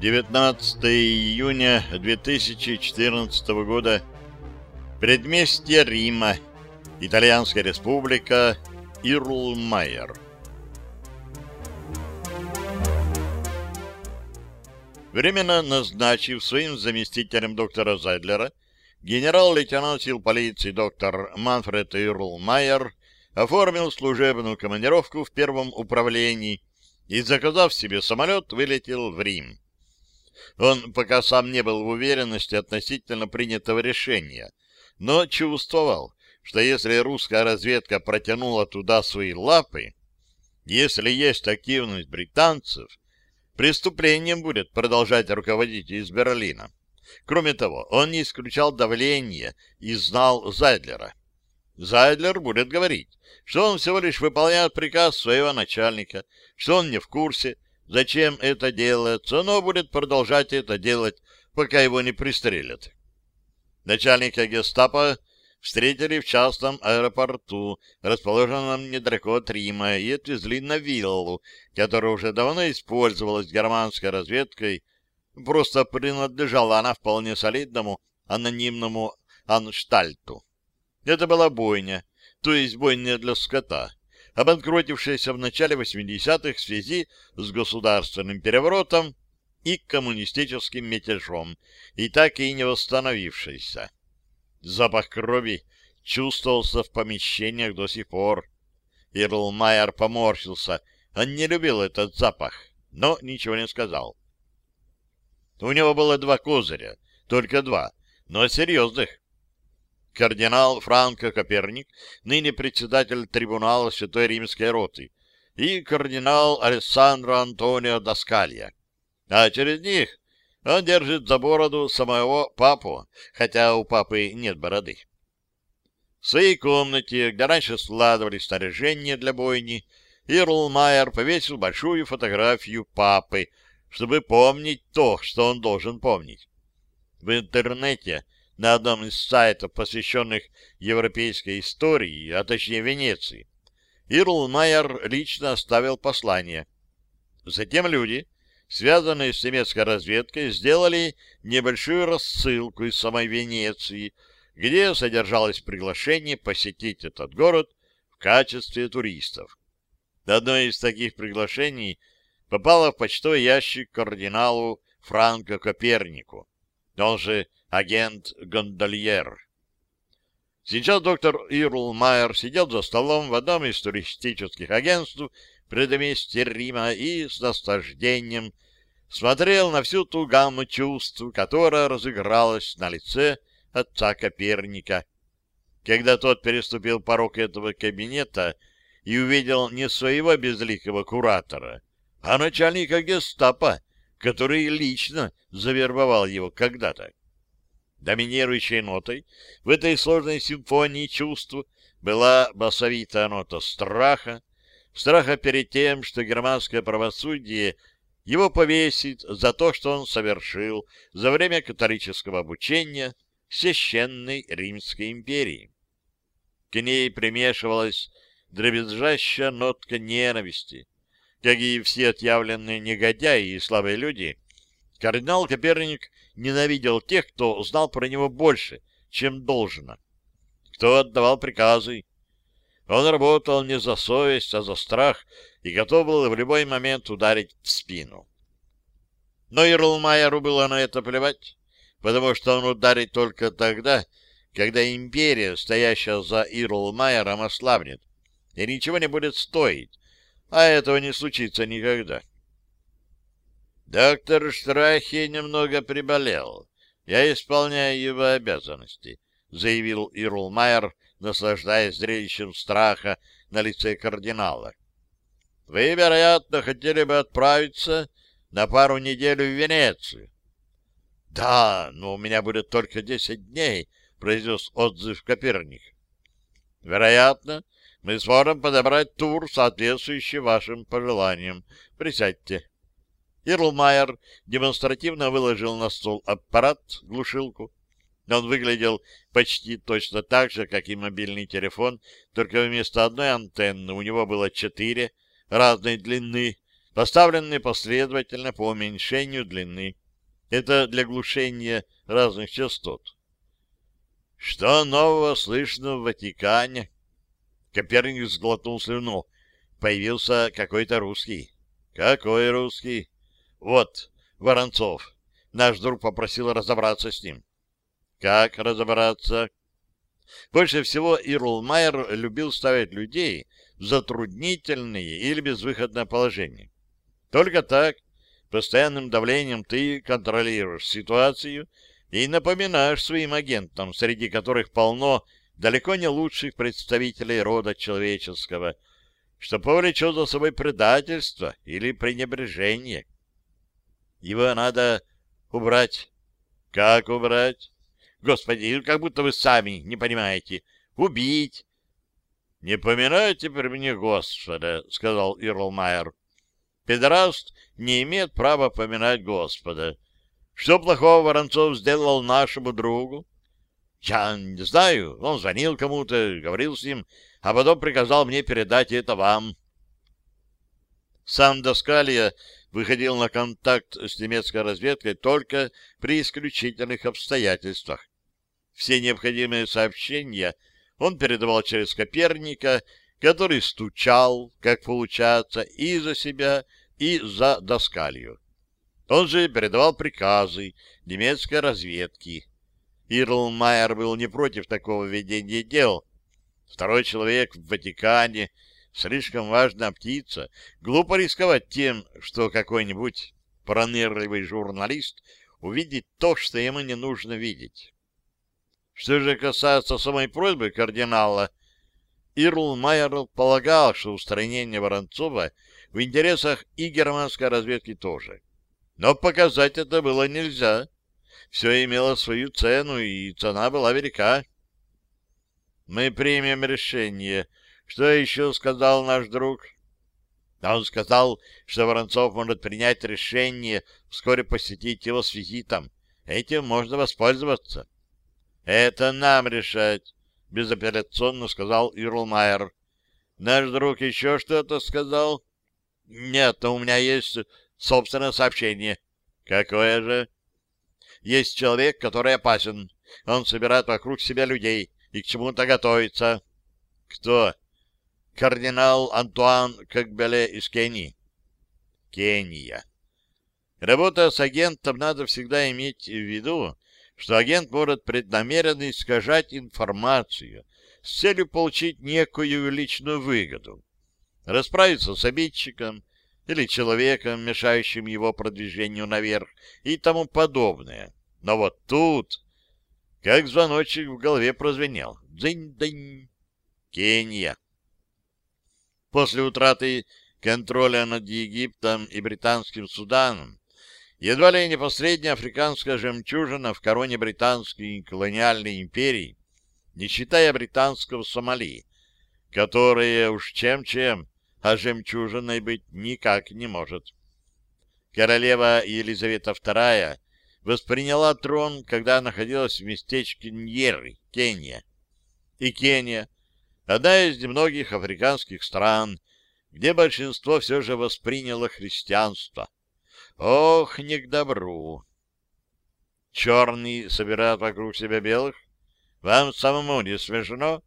19 июня 2014 года. Предместье Рима. Итальянская республика. Ирлмайер. Временно назначив своим заместителем доктора Зайдлера, генерал-лейтенант сил полиции доктор Манфред Ирлмайер оформил служебную командировку в первом управлении и, заказав себе самолет, вылетел в Рим. Он пока сам не был в уверенности относительно принятого решения, но чувствовал, что если русская разведка протянула туда свои лапы, если есть активность британцев, преступлением будет продолжать руководить из Берлина. Кроме того, он не исключал давление и знал Зайдлера. Зайдлер будет говорить, что он всего лишь выполняет приказ своего начальника, что он не в курсе, зачем это делается, но будет продолжать это делать, пока его не пристрелят. Начальника гестапо встретили в частном аэропорту, расположенном недалеко от Рима, и отвезли на виллу, которая уже давно использовалась германской разведкой, просто принадлежала она вполне солидному анонимному анштальту. Это была бойня, то есть бойня для скота, обанкротившаяся в начале 80-х в связи с государственным переворотом и коммунистическим мятежом, и так и не восстановившаяся. Запах крови чувствовался в помещениях до сих пор. Ирлмайер поморщился. Он не любил этот запах, но ничего не сказал. У него было два козыря, только два, но серьезных кардинал Франко Коперник, ныне председатель трибунала Святой Римской Роты, и кардинал Алессандро Антонио Доскалья. А через них он держит за бороду самого папу, хотя у папы нет бороды. В своей комнате, где раньше складывали снаряжение для бойни, Ирл Майер повесил большую фотографию папы, чтобы помнить то, что он должен помнить. В интернете на одном из сайтов, посвященных европейской истории, а точнее Венеции, Ирл Майер лично оставил послание. Затем люди, связанные с немецкой разведкой, сделали небольшую рассылку из самой Венеции, где содержалось приглашение посетить этот город в качестве туристов. Одно из таких приглашений попало в почтовый ящик кардиналу Франко Копернику. Он же агент Гондольер. Сейчас доктор Ирл Майер сидел за столом в одном из туристических агентств предместья Рима и с наслаждением смотрел на всю ту гамму чувств, которая разыгралась на лице отца Коперника. Когда тот переступил порог этого кабинета и увидел не своего безликого куратора, а начальника гестапо, который лично завербовал его когда-то. Доминирующей нотой в этой сложной симфонии чувств была басовитая нота страха, страха перед тем, что германское правосудие его повесит за то, что он совершил за время католического обучения священной Римской империи. К ней примешивалась дребезжащая нотка ненависти. Как и все отъявленные негодяи и слабые люди, кардинал Коперник ненавидел тех, кто знал про него больше, чем должно, кто отдавал приказы. Он работал не за совесть, а за страх и готов был в любой момент ударить в спину. Но Ирлмайеру было на это плевать, потому что он ударит только тогда, когда империя, стоящая за Ирлмайером, ослабнет, и ничего не будет стоить, а этого не случится никогда. Доктор Штрахи немного приболел. Я исполняю его обязанности, — заявил Ирлмайер, наслаждаясь зрелищем страха на лице кардинала. — Вы, вероятно, хотели бы отправиться на пару недель в Венецию. — Да, но у меня будет только десять дней, — произнес отзыв Коперник. — Вероятно, мы сможем подобрать тур, соответствующий вашим пожеланиям. Присядьте. Ирлмайер демонстративно выложил на стол аппарат, глушилку. Он выглядел почти точно так же, как и мобильный телефон, только вместо одной антенны у него было четыре разной длины, поставленные последовательно по уменьшению длины. Это для глушения разных частот. Что нового слышно в Ватикане? Коперник сглотнул слюну. Появился какой-то русский. Какой русский? Вот, Воронцов. Наш друг попросил разобраться с ним. Как разобраться? Больше всего Ирл Майер любил ставить людей в затруднительные или безвыходное положение. Только так, постоянным давлением ты контролируешь ситуацию и напоминаешь своим агентам, среди которых полно далеко не лучших представителей рода человеческого, что повлечет за собой предательство или пренебрежение. Его надо убрать. Как убрать? Господи, как будто вы сами не понимаете. Убить. Не поминайте при мне Господа, сказал Ирлмайер. Педераст не имеет права поминать Господа. Что плохого Воронцов сделал нашему другу? Я не знаю. Он звонил кому-то, говорил с ним, а потом приказал мне передать это вам. Сам Доскалья выходил на контакт с немецкой разведкой только при исключительных обстоятельствах. Все необходимые сообщения он передавал через Коперника, который стучал, как получается, и за себя, и за Доскалью. Он же передавал приказы немецкой разведки. Ирлмайер был не против такого ведения дел. Второй человек в Ватикане — слишком важная птица. Глупо рисковать тем, что какой-нибудь пронырливый журналист увидит то, что ему не нужно видеть. Что же касается самой просьбы кардинала, Ирл Майер полагал, что устранение Воронцова в интересах и германской разведки тоже. Но показать это было нельзя. Все имело свою цену, и цена была велика. «Мы примем решение», что еще сказал наш друг? Он сказал, что Воронцов может принять решение вскоре посетить его с визитом. Этим можно воспользоваться. Это нам решать, безапелляционно сказал Ирлмайер. Наш друг еще что-то сказал? Нет, но у меня есть собственное сообщение. Какое же? Есть человек, который опасен. Он собирает вокруг себя людей и к чему-то готовится. Кто? Кардинал Антуан Кагбеле из Кении. Кения. Работая с агентом, надо всегда иметь в виду, что агент может преднамеренно искажать информацию с целью получить некую личную выгоду, расправиться с обидчиком или человеком, мешающим его продвижению наверх и тому подобное. Но вот тут, как звоночек в голове прозвенел. Дзынь-дынь. Кения. После утраты контроля над Египтом и британским Суданом едва ли не последняя африканская жемчужина в короне британской колониальной империи, не считая британского Сомали, которая уж чем-чем, а жемчужиной быть никак не может. Королева Елизавета II восприняла трон, когда находилась в местечке Ньерри, Кения. И Кения одна из немногих африканских стран, где большинство все же восприняло христианство. Ох, не к добру! Черный собирает вокруг себя белых? Вам самому не смешно?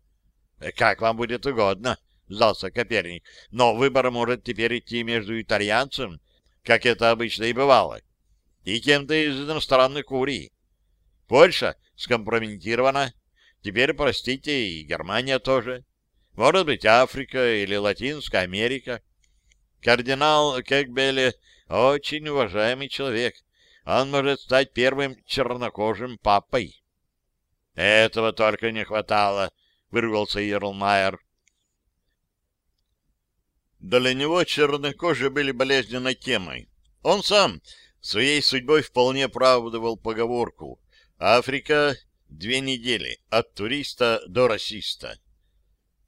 Как вам будет угодно, сдался Коперник. Но выбор может теперь идти между итальянцем, как это обычно и бывало, и кем-то из иностранных курий. Польша скомпрометирована. Теперь, простите, и Германия тоже. Может быть, Африка или Латинская Америка. Кардинал Кекбеле очень уважаемый человек. Он может стать первым чернокожим папой. Этого только не хватало, вырвался Ерлмайер. Для него чернокожие были болезненной темой. Он сам своей судьбой вполне оправдывал поговорку «Африка — две недели, от туриста до расиста».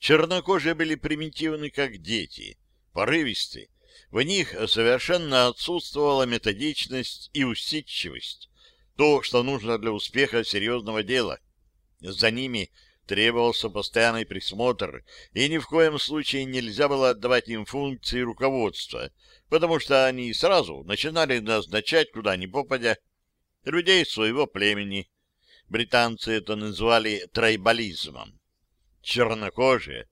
Чернокожие были примитивны, как дети, порывисты. В них совершенно отсутствовала методичность и усидчивость, то, что нужно для успеха серьезного дела. За ними требовался постоянный присмотр, и ни в коем случае нельзя было отдавать им функции руководства, потому что они сразу начинали назначать куда ни попадя людей своего племени. Британцы это называли трайбализмом. Чернокожие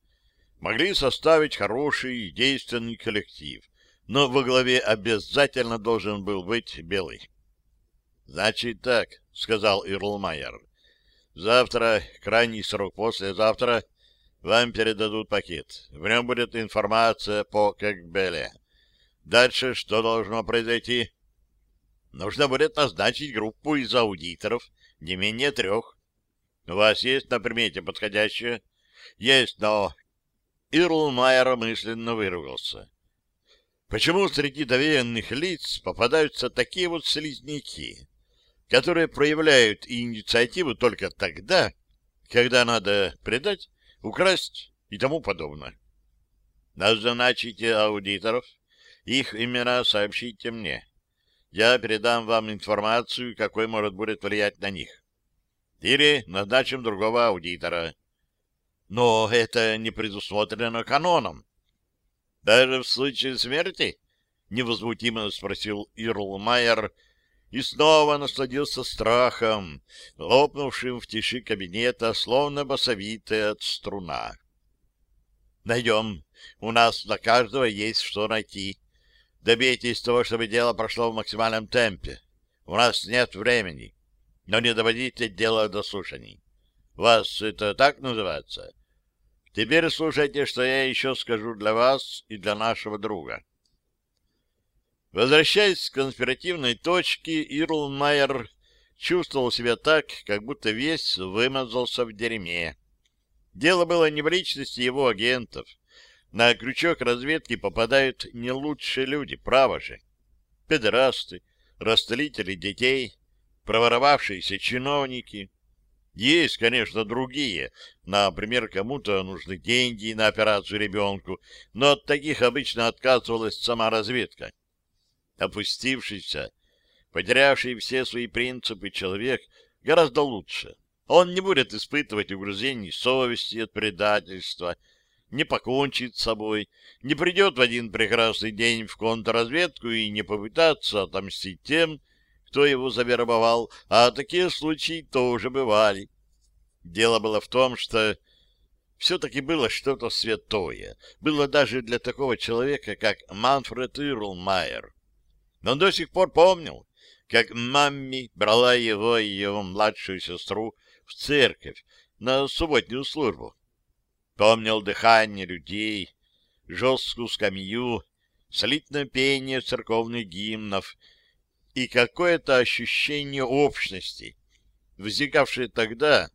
могли составить хороший и действенный коллектив, но во главе обязательно должен был быть белый. — Значит так, — сказал Ирлмайер. — Завтра, крайний срок послезавтра, вам передадут пакет. В нем будет информация по Кэкбеле. Дальше что должно произойти? Нужно будет назначить группу из аудиторов, не менее трех. У вас есть на примете подходящее? Есть, но... Ирлмайер мысленно выругался. Почему среди доверенных лиц попадаются такие вот слизняки, которые проявляют инициативу только тогда, когда надо предать, украсть и тому подобное? Назначите аудиторов, их имена сообщите мне. Я передам вам информацию, какой может будет влиять на них. Или назначим другого аудитора. Но это не предусмотрено каноном. Даже в случае смерти? Невозмутимо спросил Ирл Майер и снова насладился страхом, лопнувшим в тиши кабинета, словно басовитая от струна. Найдем. У нас на каждого есть что найти. Добейтесь того, чтобы дело прошло в максимальном темпе. У нас нет времени. Но не доводите дело до слушаний. Вас это так называется? Теперь слушайте, что я еще скажу для вас и для нашего друга. Возвращаясь к конспиративной точке, Ирлмайер чувствовал себя так, как будто весь вымазался в дерьме. Дело было не в личности его агентов. На крючок разведки попадают не лучшие люди, право же. Педерасты, растлители детей, проворовавшиеся чиновники — есть, конечно, другие. Например, кому-то нужны деньги на операцию ребенку, но от таких обычно отказывалась сама разведка. Опустившийся, потерявший все свои принципы человек гораздо лучше. Он не будет испытывать угрызений совести от предательства, не покончит с собой, не придет в один прекрасный день в контрразведку и не попытаться отомстить тем, кто его завербовал, а такие случаи тоже бывали. Дело было в том, что все-таки было что-то святое. Было даже для такого человека, как Манфред Ирлмайер. Но он до сих пор помнил, как мамми брала его и его младшую сестру в церковь на субботнюю службу. Помнил дыхание людей, жесткую скамью, солидное пение церковных гимнов — и какое-то ощущение общности, возникавшее тогда,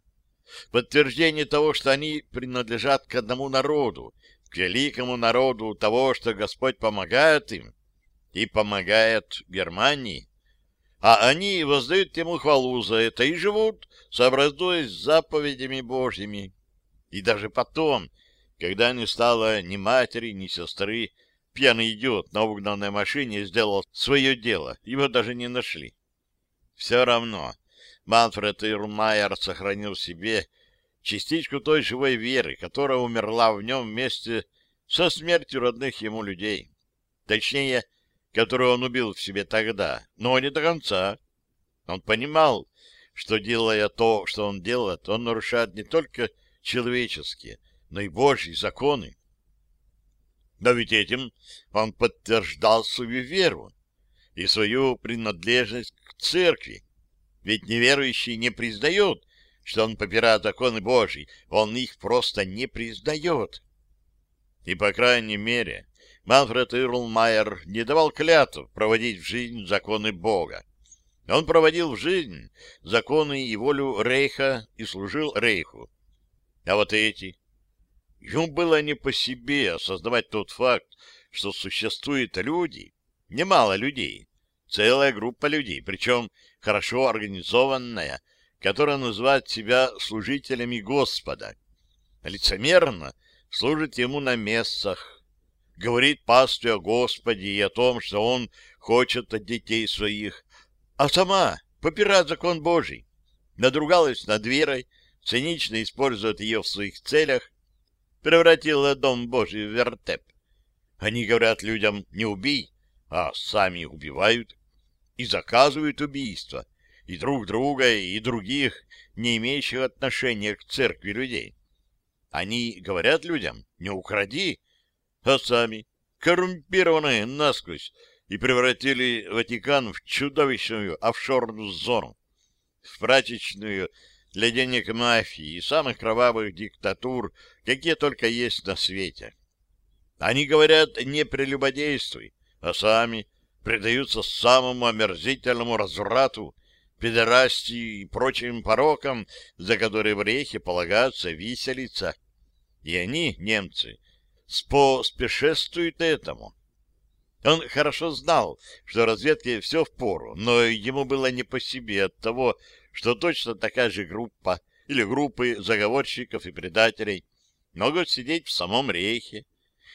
подтверждение того, что они принадлежат к одному народу, к великому народу того, что Господь помогает им и помогает Германии, а они воздают ему хвалу за это и живут, сообразуясь с заповедями Божьими. И даже потом, когда не стало ни матери, ни сестры, пьяный идиот на угнанной машине сделал свое дело, его даже не нашли. Все равно Манфред Ирмайер сохранил в себе частичку той живой веры, которая умерла в нем вместе со смертью родных ему людей. Точнее, которую он убил в себе тогда, но не до конца. Он понимал, что, делая то, что он делает, он нарушает не только человеческие, но и Божьи законы. Но ведь этим он подтверждал свою веру и свою принадлежность к церкви. Ведь неверующий не признает, что он попирает законы Божьи, он их просто не признает. И, по крайней мере, Манфред Ирлмайер не давал клятв проводить в жизнь законы Бога. Он проводил в жизнь законы и волю Рейха и служил Рейху. А вот эти, Ему было не по себе осознавать тот факт, что существуют люди, немало людей, целая группа людей, причем хорошо организованная, которая называет себя служителями Господа. Лицемерно служит ему на местах, говорит пастырь о Господе и о том, что он хочет от детей своих, а сама попирает закон Божий, надругалась над верой, цинично используют ее в своих целях, превратила Дом Божий в вертеп. Они говорят людям «не убей», а сами убивают и заказывают убийства, и друг друга, и других, не имеющих отношения к церкви людей. Они говорят людям «не укради», а сами коррумпированные насквозь и превратили Ватикан в чудовищную офшорную зону, в прачечную для денег мафии и самых кровавых диктатур, какие только есть на свете. Они говорят «не прелюбодействуй», а сами предаются самому омерзительному разврату, педерастии и прочим порокам, за которые в рейхе полагаются виселица. И они, немцы, споспешествуют этому. Он хорошо знал, что разведке все впору, но ему было не по себе от того, что точно такая же группа или группы заговорщиков и предателей могут сидеть в самом рейхе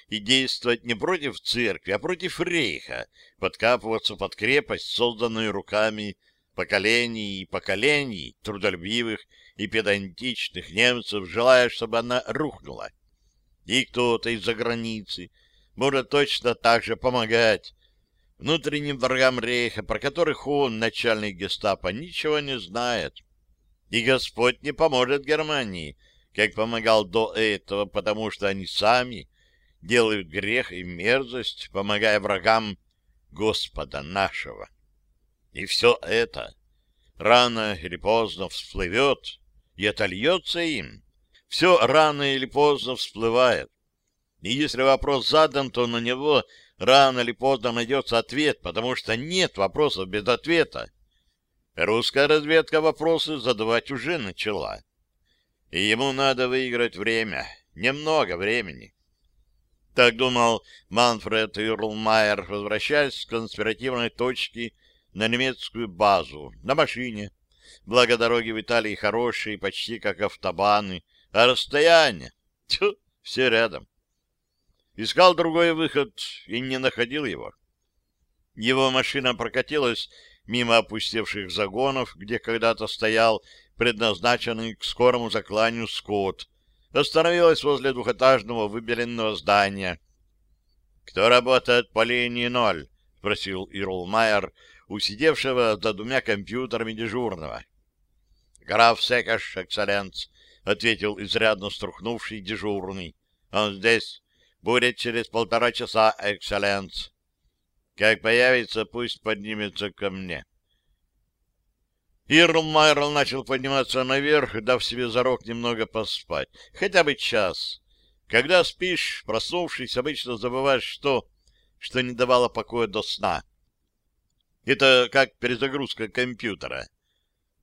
и действовать не против церкви, а против рейха, подкапываться под крепость, созданную руками поколений и поколений трудолюбивых и педантичных немцев, желая, чтобы она рухнула. И кто-то из-за границы может точно так же помогать внутренним врагам рейха, про которых он, начальник гестапо, ничего не знает. И Господь не поможет Германии, как помогал до этого, потому что они сами делают грех и мерзость, помогая врагам Господа нашего. И все это рано или поздно всплывет и отольется им. Все рано или поздно всплывает. И если вопрос задан, то на него рано или поздно найдется ответ, потому что нет вопросов без ответа. Русская разведка вопросы задавать уже начала. И ему надо выиграть время, немного времени. Так думал Манфред Юрлмайер, возвращаясь с конспиративной точки на немецкую базу, на машине. Благо дороги в Италии хорошие, почти как автобаны, а расстояние... Тьфу, все рядом. Искал другой выход и не находил его. Его машина прокатилась мимо опустевших загонов, где когда-то стоял предназначенный к скорому закланию скот, остановилась возле двухэтажного выбеленного здания. «Кто работает по линии ноль?» — спросил Ирл Майер, усидевшего за двумя компьютерами дежурного. «Граф Секаш, экселленц», — ответил изрядно струхнувший дежурный. «Он здесь. Будет через полтора часа, экселленц. Как появится, пусть поднимется ко мне. Ирл Майрл начал подниматься наверх, дав себе зарок немного поспать. Хотя бы час. Когда спишь, проснувшись, обычно забываешь что, что не давало покоя до сна. Это как перезагрузка компьютера.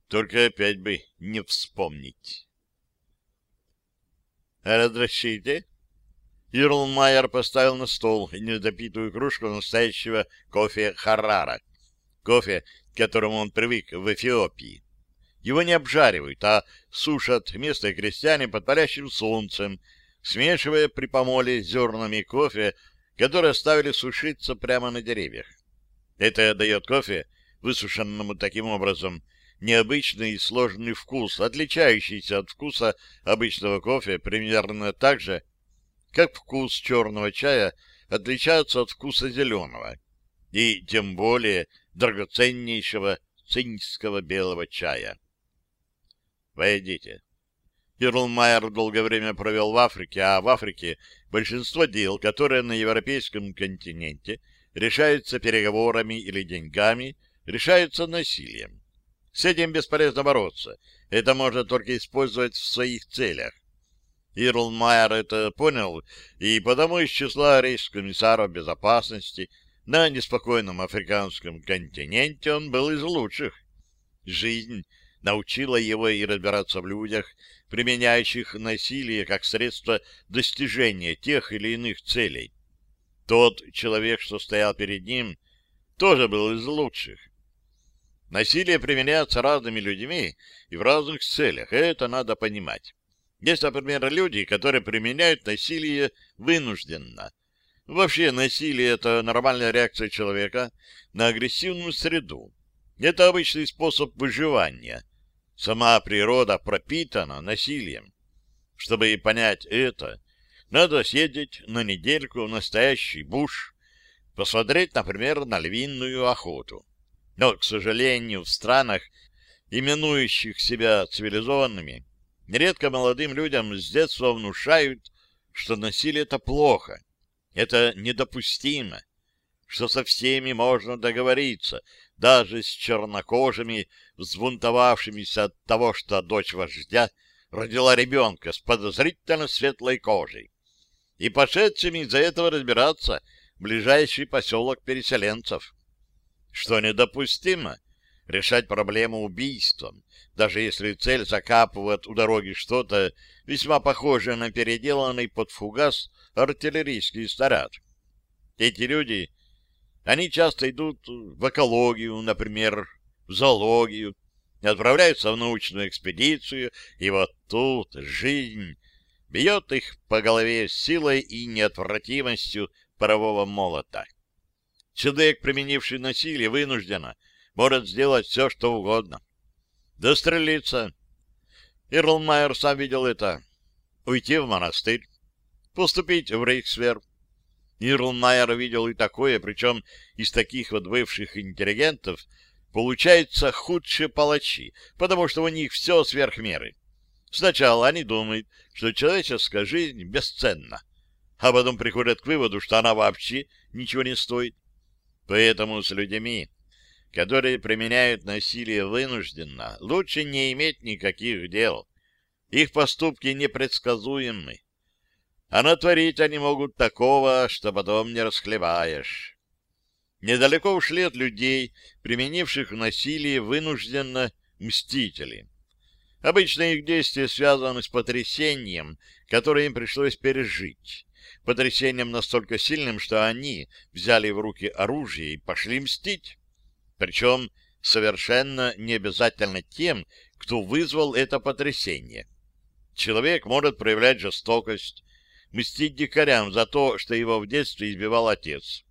Только опять бы не вспомнить. «Разрешите?» Ирлмайер поставил на стол недопитую кружку настоящего кофе Харрара. Кофе, к которому он привык в Эфиопии. Его не обжаривают, а сушат местные крестьяне под палящим солнцем, смешивая при помоле зернами кофе, которые оставили сушиться прямо на деревьях. Это дает кофе, высушенному таким образом, необычный и сложный вкус, отличающийся от вкуса обычного кофе примерно так же, как вкус черного чая отличается от вкуса зеленого, и тем более драгоценнейшего цинского белого чая. Войдите. Ирлмайер долгое время провел в Африке, а в Африке большинство дел, которые на европейском континенте решаются переговорами или деньгами, решаются насилием. С этим бесполезно бороться. Это можно только использовать в своих целях. Ирлмайер это понял, и потому из числа рейс-комиссаров безопасности на неспокойном африканском континенте он был из лучших. Жизнь научила его и разбираться в людях, применяющих насилие как средство достижения тех или иных целей. Тот человек, что стоял перед ним, тоже был из лучших. Насилие применяется разными людьми и в разных целях, это надо понимать. Есть, например, люди, которые применяют насилие вынужденно. Вообще, насилие — это нормальная реакция человека на агрессивную среду. Это обычный способ выживания. Сама природа пропитана насилием. Чтобы понять это, надо съездить на недельку в настоящий буш, посмотреть, например, на львиную охоту. Но, к сожалению, в странах, именующих себя цивилизованными, нередко молодым людям с детства внушают, что насилие — это плохо, это недопустимо, что со всеми можно договориться, даже с чернокожими, взбунтовавшимися от того, что дочь вождя родила ребенка с подозрительно светлой кожей, и пошедшими из-за этого разбираться ближайший поселок переселенцев. Что недопустимо — решать проблему убийством, даже если цель закапывает у дороги что-то весьма похожее на переделанный под фугас артиллерийский снаряд. Эти люди, они часто идут в экологию, например, в зоологию, отправляются в научную экспедицию, и вот тут жизнь бьет их по голове силой и неотвратимостью парового молота. Человек, применивший насилие, вынужденно может сделать все, что угодно. Дострелиться. Ирлмайер сам видел это. Уйти в монастырь. Поступить в Рейхсвер. Ирлмайер видел и такое, причем из таких вот бывших интеллигентов получаются худшие палачи, потому что у них все сверх меры. Сначала они думают, что человеческая жизнь бесценна, а потом приходят к выводу, что она вообще ничего не стоит. Поэтому с людьми, которые применяют насилие вынужденно, лучше не иметь никаких дел. Их поступки непредсказуемы. А натворить они могут такого, что потом не расхлебаешь. Недалеко ушли от людей, применивших насилие вынужденно мстители. Обычно их действия связаны с потрясением, которое им пришлось пережить. Потрясением настолько сильным, что они взяли в руки оружие и пошли мстить. Причем совершенно не обязательно тем, кто вызвал это потрясение. Человек может проявлять жестокость, мстить дикарям за то, что его в детстве избивал отец.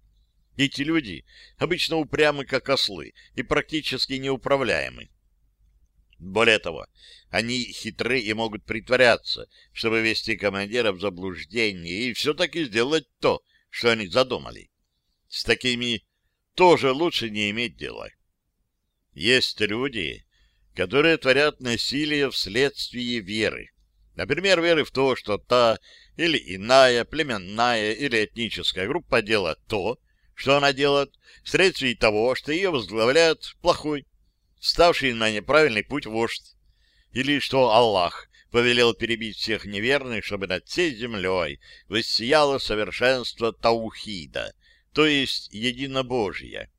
Эти люди обычно упрямы, как ослы, и практически неуправляемы. Более того, они хитры и могут притворяться, чтобы вести командира в заблуждение и все-таки сделать то, что они задумали. С такими тоже лучше не иметь дела. Есть люди, которые творят насилие вследствие веры. Например, веры в то, что та или иная племенная или этническая группа делает то, что она делает, вследствие того, что ее возглавляет плохой, ставший на неправильный путь вождь, или что Аллах повелел перебить всех неверных, чтобы над всей землей воссияло совершенство Таухида, то есть единобожие.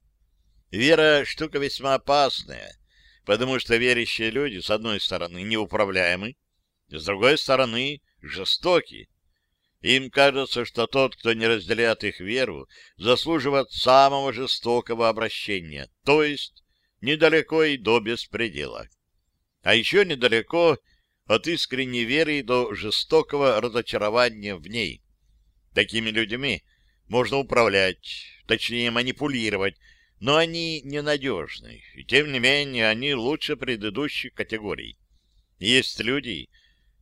Вера — штука весьма опасная, потому что верящие люди, с одной стороны, неуправляемы, с другой стороны, жестоки. Им кажется, что тот, кто не разделяет их веру, заслуживает самого жестокого обращения, то есть недалеко и до беспредела. А еще недалеко от искренней веры до жестокого разочарования в ней. Такими людьми можно управлять, точнее манипулировать, но они ненадежны, и тем не менее они лучше предыдущих категорий. Есть люди,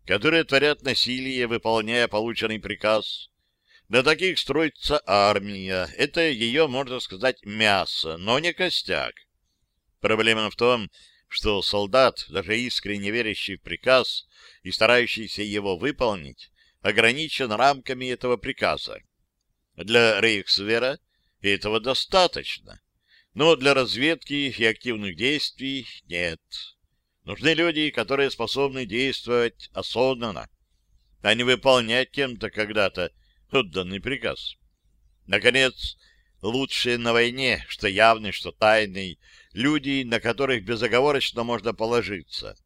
которые творят насилие, выполняя полученный приказ. На таких строится армия. Это ее, можно сказать, мясо, но не костяк. Проблема в том, что солдат, даже искренне верящий в приказ и старающийся его выполнить, ограничен рамками этого приказа. Для Рейхсвера этого достаточно, но для разведки и активных действий нет. Нужны люди, которые способны действовать осознанно, а не выполнять кем-то когда-то отданный приказ. Наконец, лучшие на войне, что явный, что тайный, люди, на которых безоговорочно можно положиться,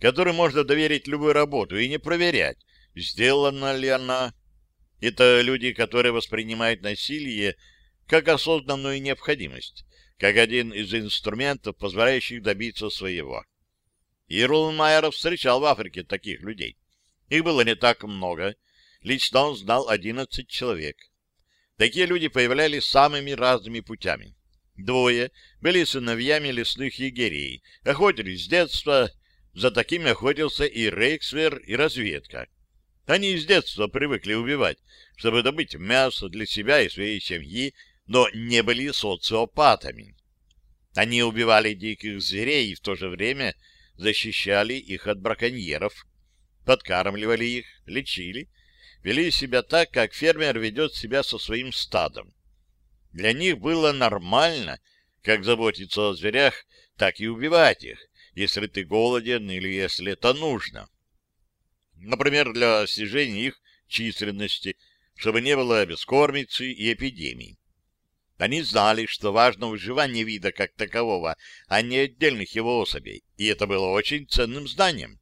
которым можно доверить любую работу и не проверять, сделана ли она. Это люди, которые воспринимают насилие как осознанную необходимость, как один из инструментов, позволяющих добиться своего. Ирлмайер встречал в Африке таких людей. Их было не так много. Лично он знал 11 человек. Такие люди появлялись самыми разными путями. Двое были сыновьями лесных егерей, охотились с детства, за такими охотился и Рейксвер, и разведка. Они с детства привыкли убивать, чтобы добыть мясо для себя и своей семьи, но не были социопатами. Они убивали диких зверей и в то же время защищали их от браконьеров, подкармливали их, лечили, вели себя так, как фермер ведет себя со своим стадом. Для них было нормально как заботиться о зверях, так и убивать их, если ты голоден или если это нужно. Например, для снижения их численности, чтобы не было бескормицы и эпидемий. Они знали, что важно выживание вида как такового, а не отдельных его особей, и это было очень ценным знанием.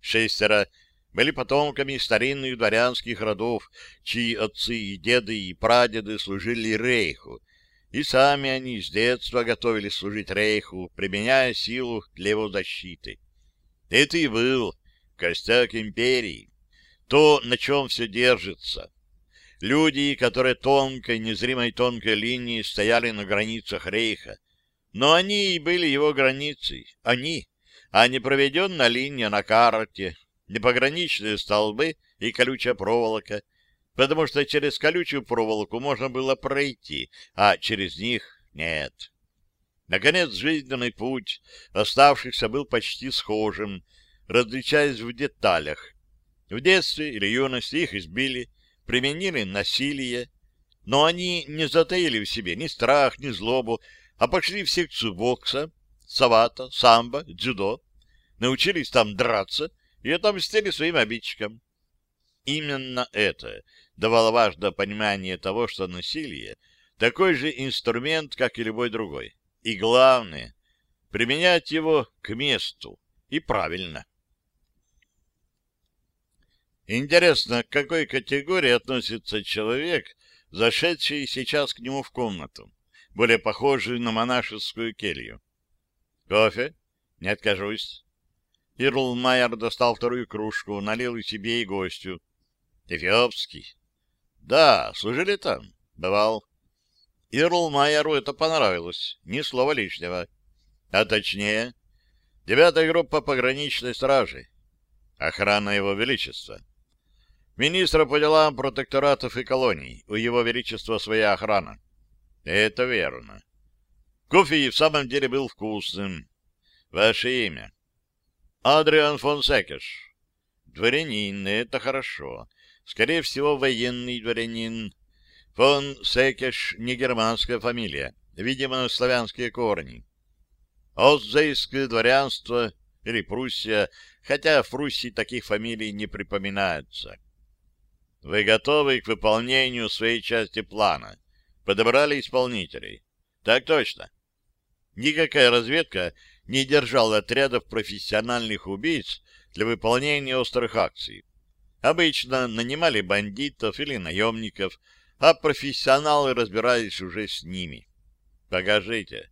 Шестеро были потомками старинных дворянских родов, чьи отцы и деды и прадеды служили Рейху, и сами они с детства готовились служить Рейху, применяя силу для его защиты. Это и был костяк империи, то, на чем все держится. Люди, которые тонкой, незримой тонкой линией стояли на границах Рейха. Но они и были его границей. Они, а не проведенная линия на карте, не пограничные столбы и колючая проволока, потому что через колючую проволоку можно было пройти, а через них нет. Наконец, жизненный путь оставшихся был почти схожим, различаясь в деталях. В детстве или юности их избили, применили насилие, но они не затаили в себе ни страх, ни злобу, а пошли в секцию бокса, савата, самбо, дзюдо, научились там драться и отомстили своим обидчикам. Именно это давало важное понимание того, что насилие — такой же инструмент, как и любой другой. И главное — применять его к месту и правильно. Интересно, к какой категории относится человек, зашедший сейчас к нему в комнату, более похожий на монашескую келью? Кофе? Не откажусь. Ирлмайер достал вторую кружку, налил и себе, и гостю. Эфиопский. Да, служили там. Бывал. Ирлмайеру это понравилось. Ни слова лишнего. А точнее, девятая группа пограничной стражи. Охрана его величества. Министра по делам протекторатов и колоний. У его величества своя охрана. Это верно. Кофе в самом деле был вкусным. Ваше имя? Адриан фон Секеш. Дворянин, это хорошо. Скорее всего, военный дворянин. Фон Секеш не германская фамилия. Видимо, славянские корни. Остзейское дворянство или Пруссия, хотя в Пруссии таких фамилий не припоминается. Вы готовы к выполнению своей части плана. Подобрали исполнителей. Так точно. Никакая разведка не держала отрядов профессиональных убийц для выполнения острых акций. Обычно нанимали бандитов или наемников, а профессионалы разбирались уже с ними. Покажите.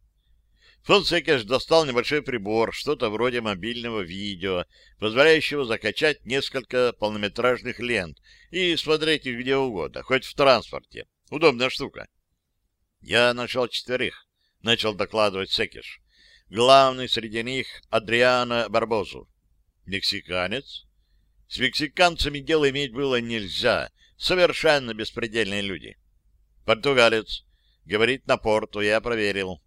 Фон Секеш достал небольшой прибор, что-то вроде мобильного видео, позволяющего закачать несколько полнометражных лент и смотреть их где угодно, хоть в транспорте. Удобная штука. Я нашел четверых, — начал докладывать Секеш. Главный среди них — Адриана Барбозу. Мексиканец? С мексиканцами дело иметь было нельзя. Совершенно беспредельные люди. Португалец. Говорит на порту, я проверил.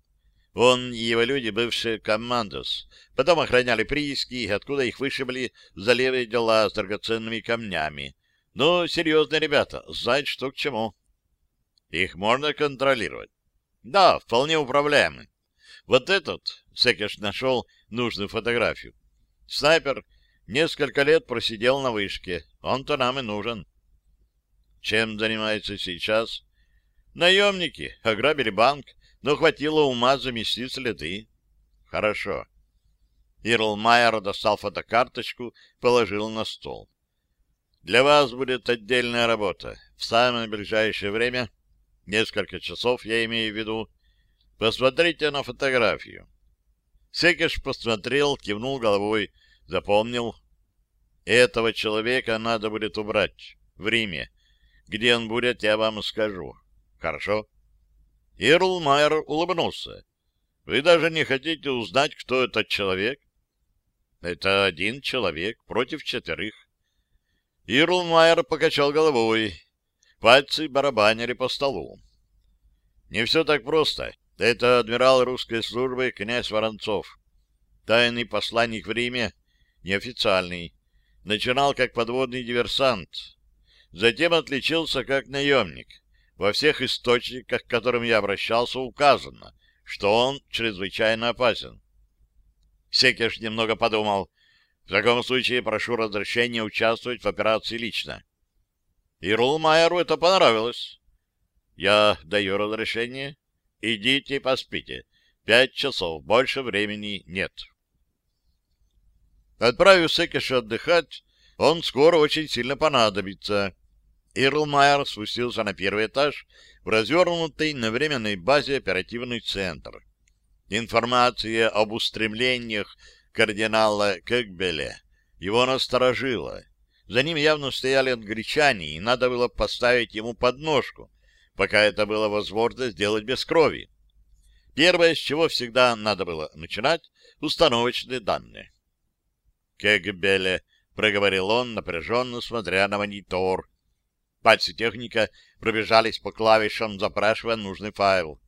Он и его люди, бывшие командос, потом охраняли прииски, откуда их вышибли за левые дела с драгоценными камнями. Но серьезные ребята, знают, что к чему. Их можно контролировать. Да, вполне управляемый. Вот этот, Секеш нашел нужную фотографию. Снайпер несколько лет просидел на вышке. Он-то нам и нужен. Чем занимается сейчас? Наемники ограбили банк, но хватило ума замести следы. Хорошо. Ирл Майер достал фотокарточку, положил на стол. Для вас будет отдельная работа. В самое ближайшее время, несколько часов, я имею в виду, посмотрите на фотографию. Секеш посмотрел, кивнул головой, запомнил. Этого человека надо будет убрать в Риме. Где он будет, я вам скажу. Хорошо? Ирлмайер улыбнулся. «Вы даже не хотите узнать, кто этот человек?» Это один человек против четверых. Ирлмайер покачал головой. Пальцы барабанили по столу. Не все так просто. Это адмирал русской службы князь Воронцов. Тайный посланник в Риме, неофициальный. Начинал как подводный диверсант. Затем отличился как наемник. Во всех источниках, к которым я обращался, указано, что он чрезвычайно опасен. Секеш немного подумал. В таком случае прошу разрешения участвовать в операции лично. И Рулмайеру это понравилось. Я даю разрешение. Идите поспите. Пять часов, больше времени нет. Отправив Секеша отдыхать, он скоро очень сильно понадобится. Ирлмайер спустился на первый этаж в развернутый на временной базе оперативный центр. Информация об устремлениях кардинала Кэгбеля его насторожила. За ним явно стояли англичане, и надо было поставить ему подножку, пока это было возможно сделать без крови. Первое, с чего всегда надо было начинать, установочные данные. «Кэгбеле», — проговорил он, напряженно смотря на монитор. Пальцы техника пробежались по клавишам, запрашивая нужный файл.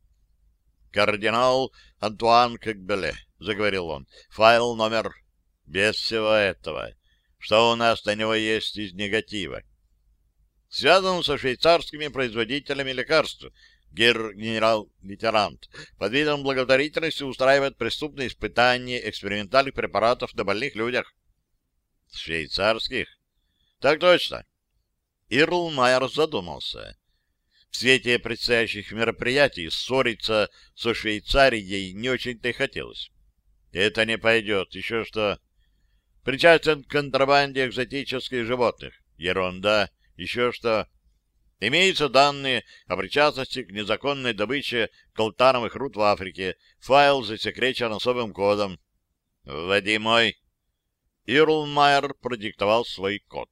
«Кардинал Антуан Кэгбеле», — заговорил он, — «файл номер...» «Без всего этого. Что у нас на него есть из негатива?» «Связан со швейцарскими производителями лекарств», генерал-лейтенант, под видом благотворительности устраивает преступные испытания экспериментальных препаратов на больных людях. Швейцарских? Так точно. Ирл Майер задумался. В свете предстоящих мероприятий ссориться со Швейцарией не очень-то и хотелось. Это не пойдет. Еще что? Причастен к контрабанде экзотических животных. Ерунда. Еще что? Имеются данные о причастности к незаконной добыче колтановых руд в Африке. Файл засекречен особым кодом. Вводи мой. Ирлмайер продиктовал свой код.